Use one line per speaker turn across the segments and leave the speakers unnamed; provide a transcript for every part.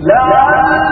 لا.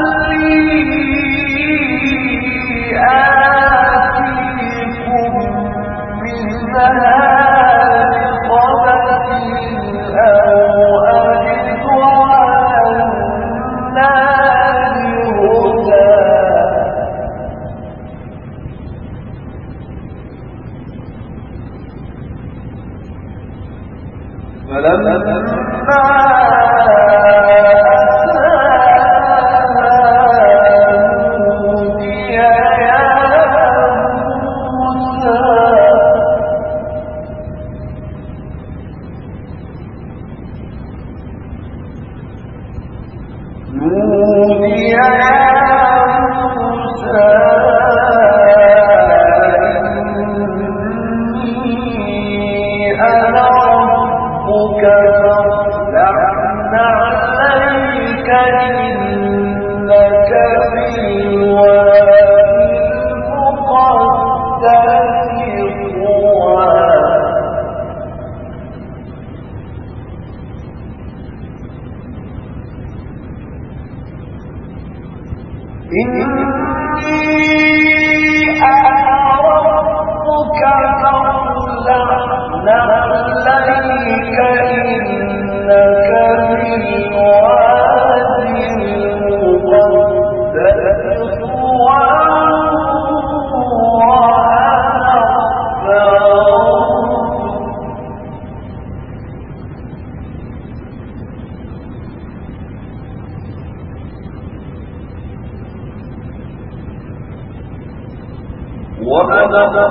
وأنا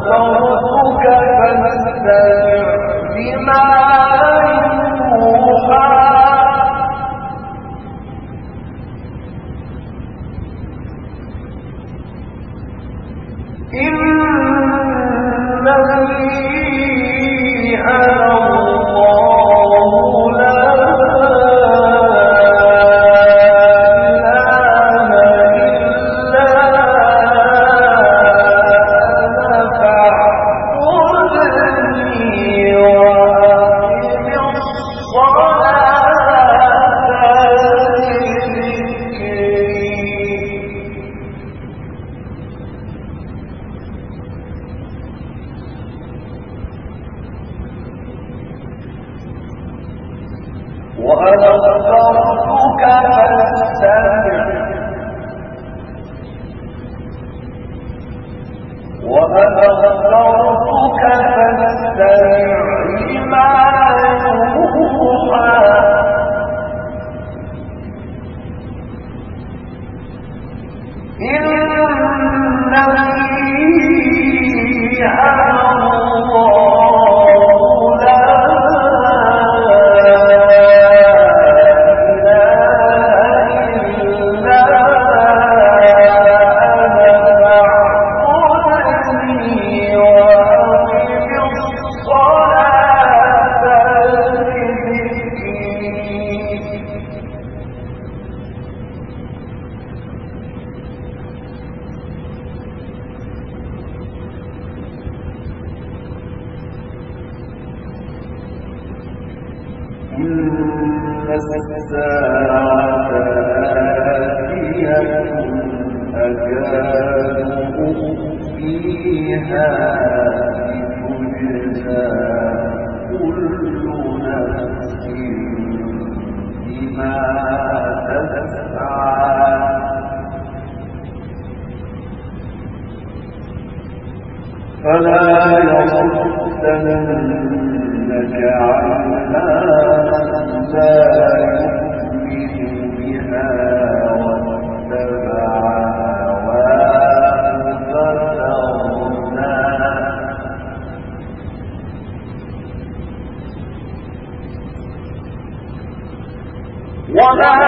وما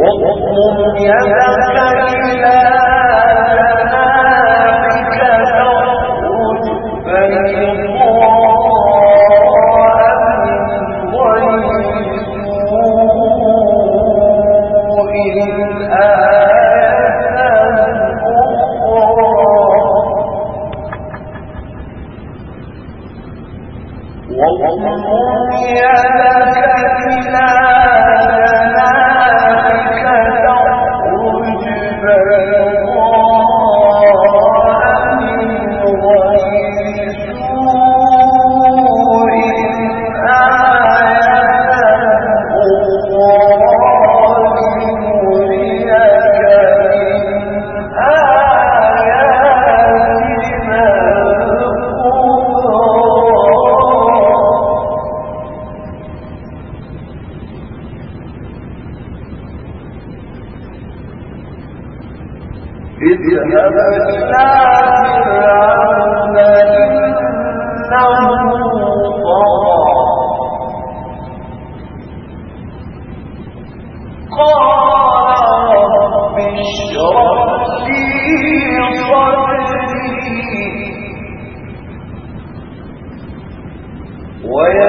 واضمم يدك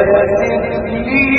من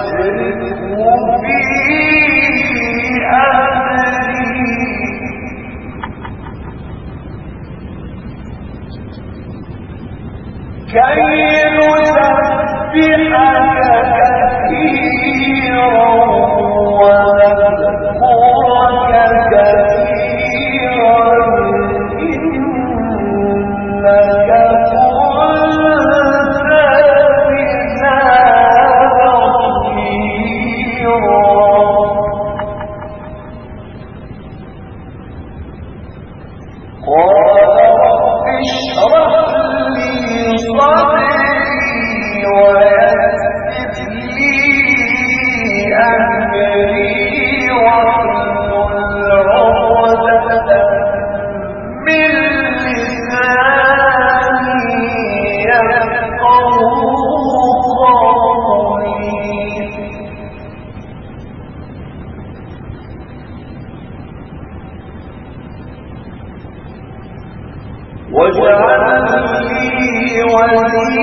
كي نسبحك كثيرا.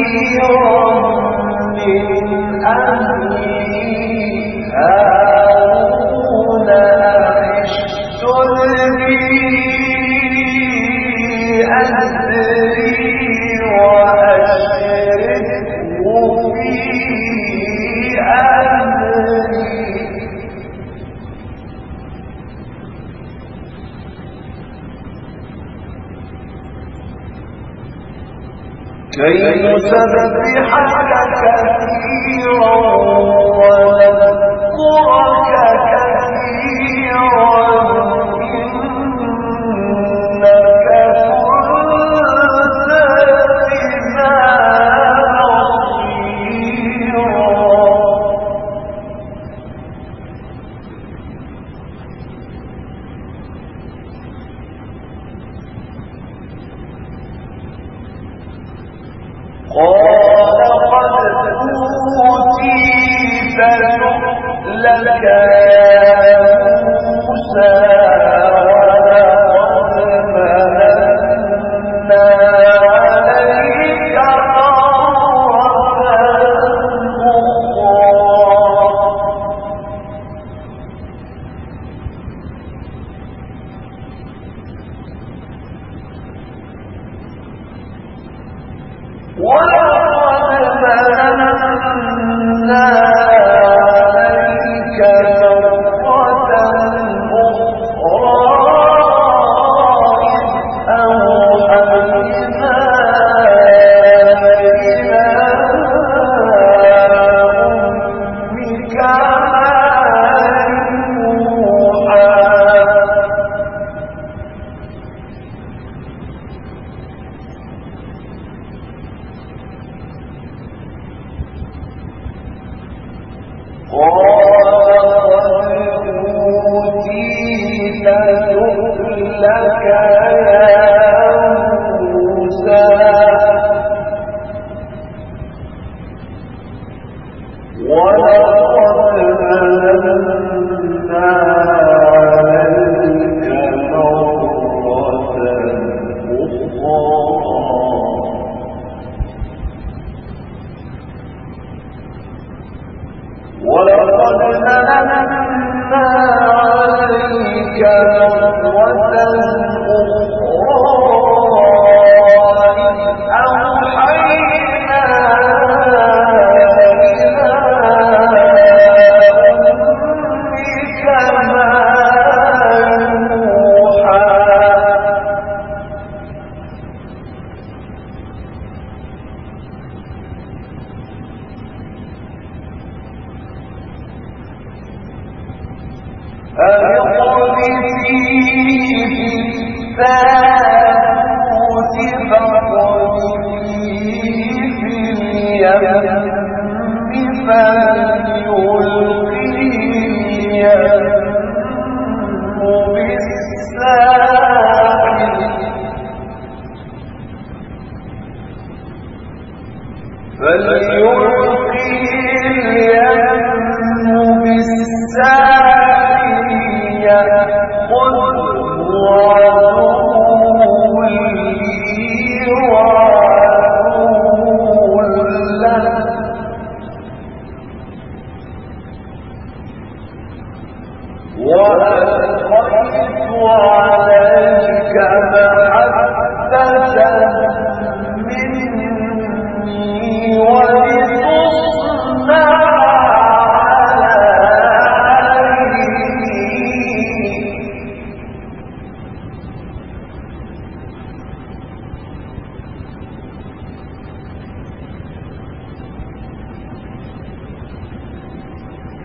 وزيرا من أهلي كي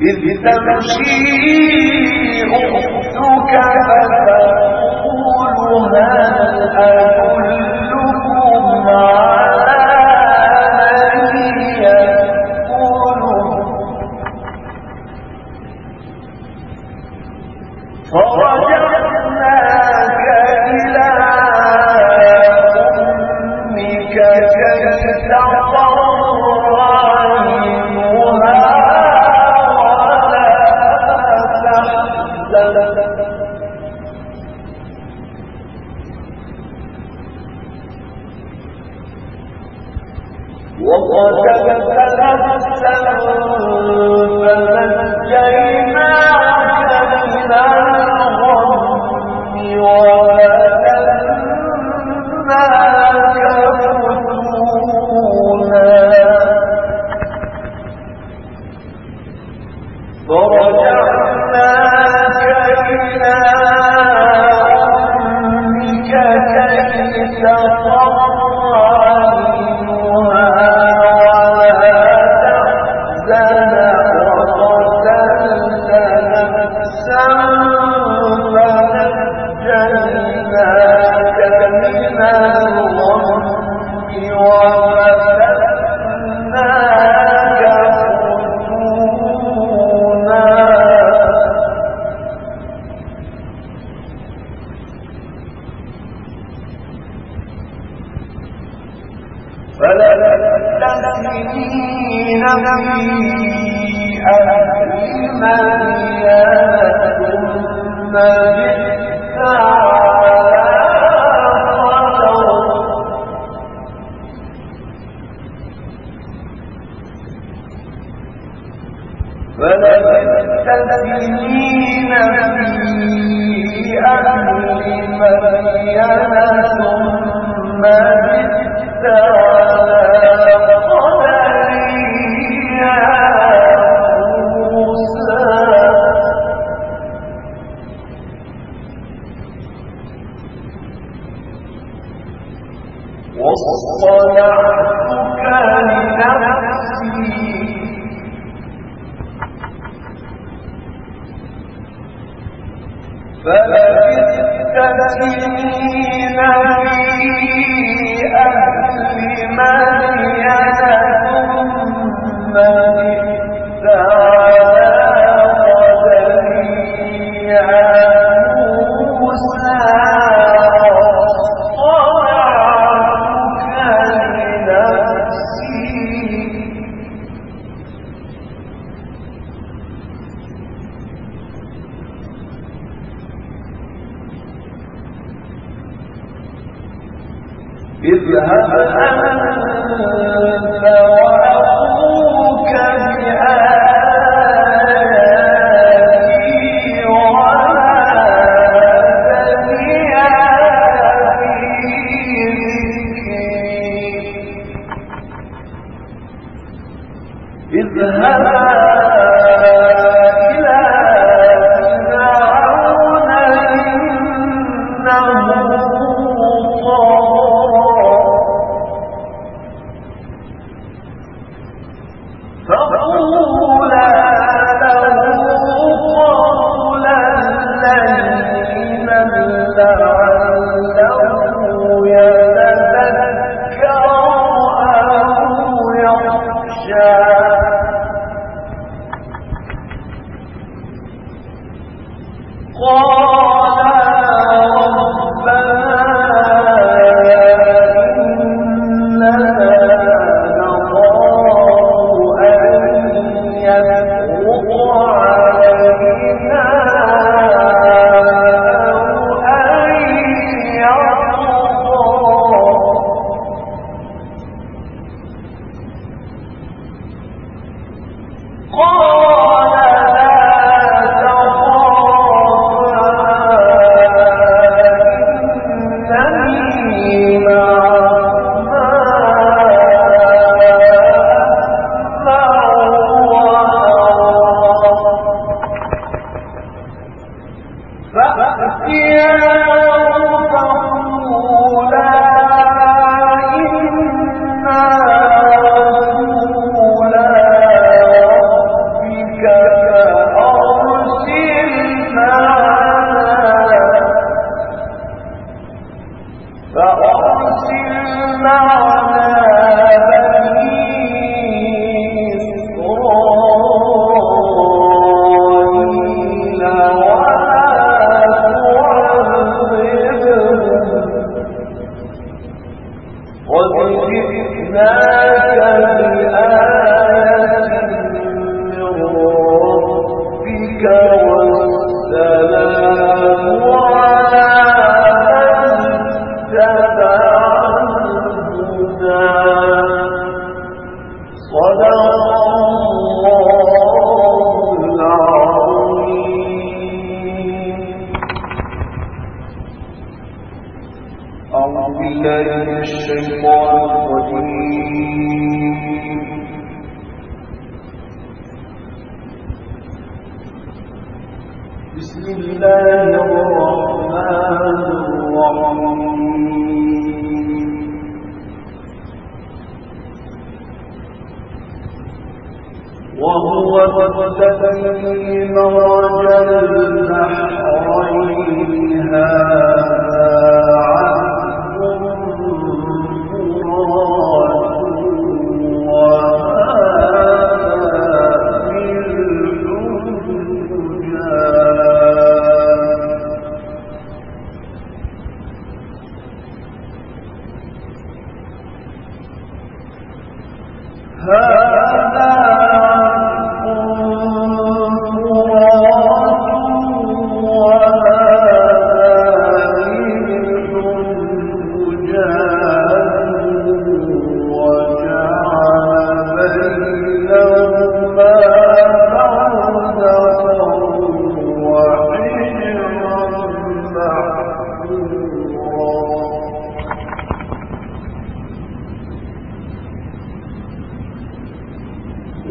إذ تمشي أختك فتقول هل أدلك حتى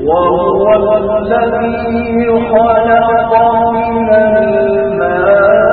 وهو الذي خلق من الماء.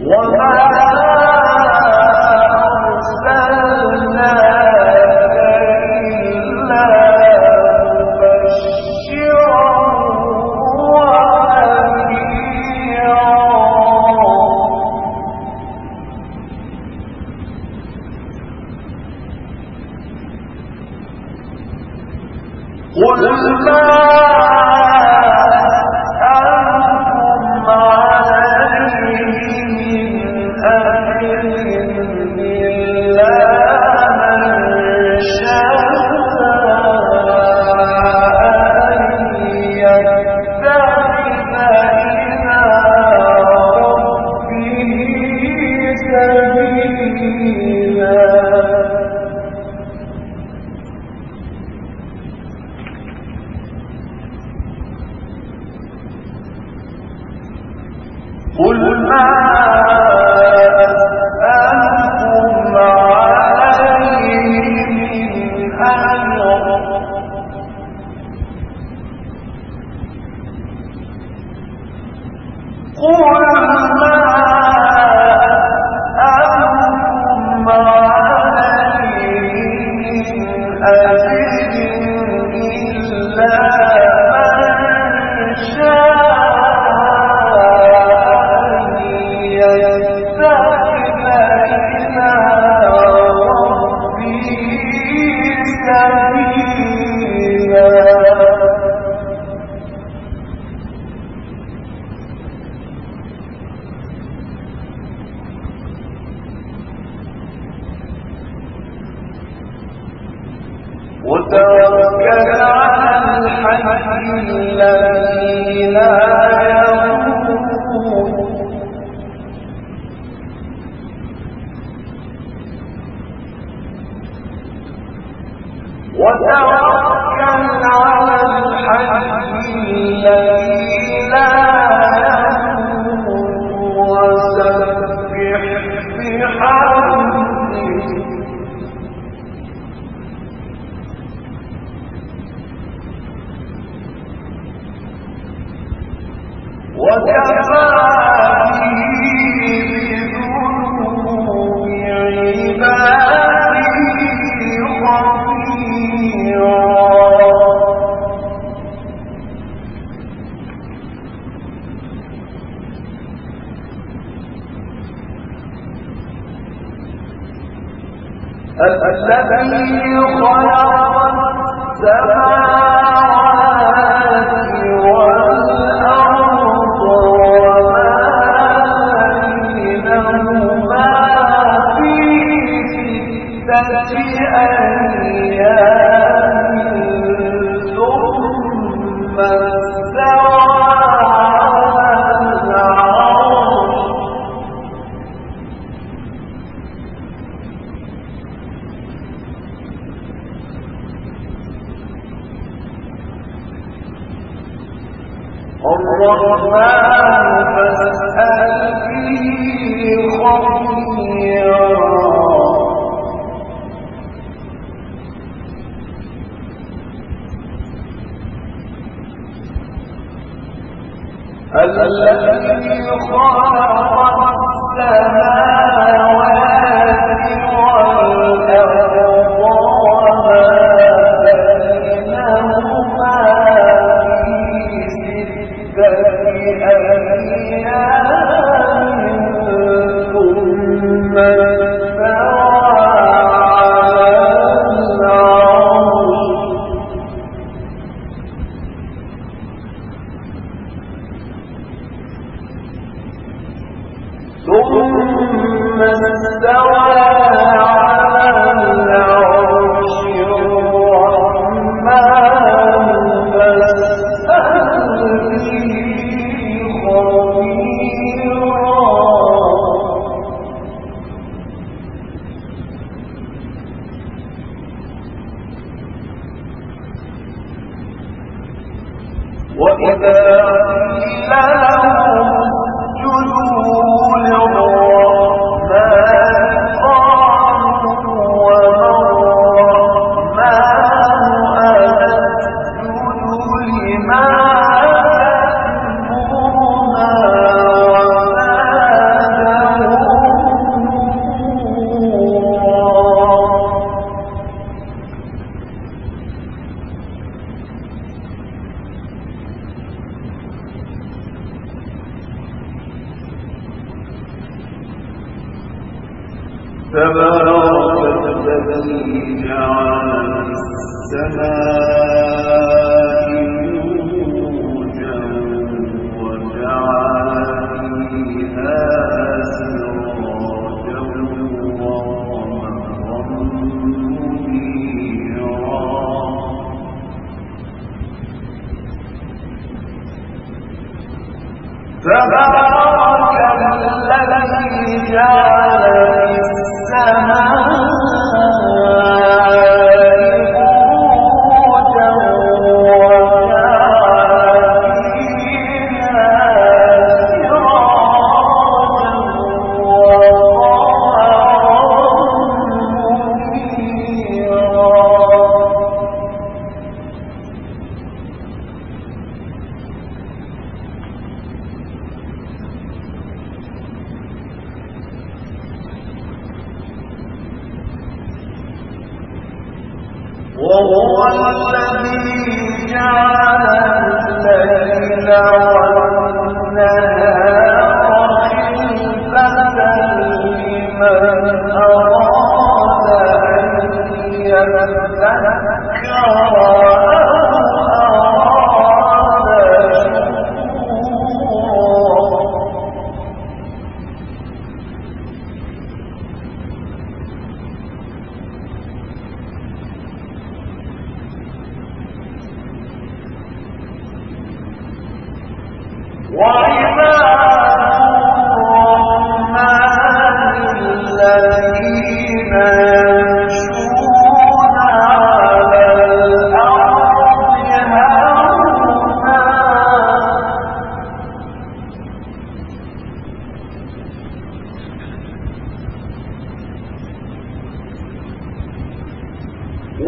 我们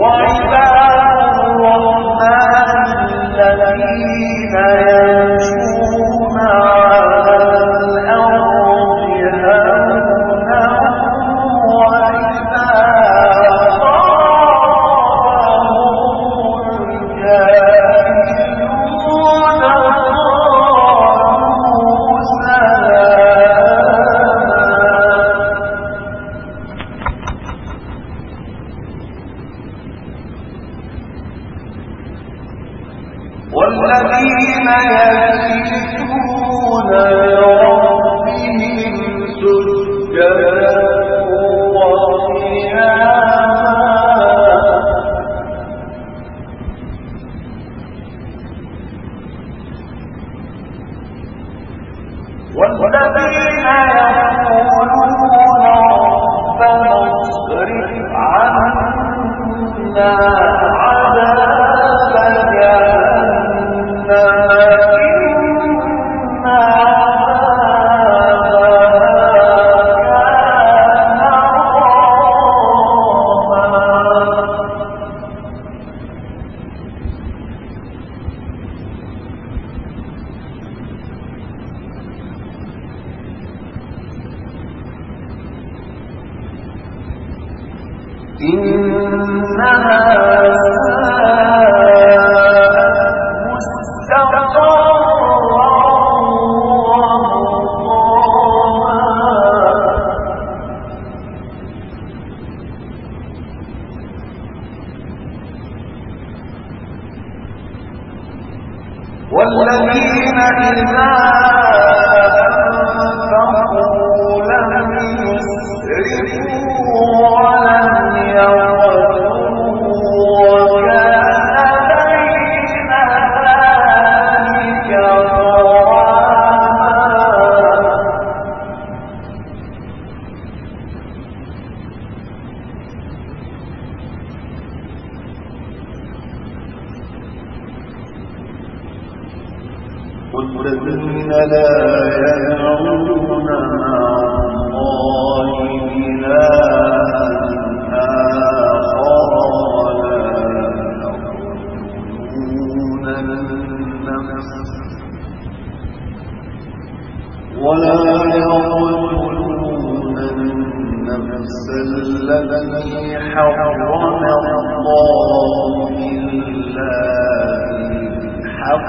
وعباد الرحمن الذين والذين بالحق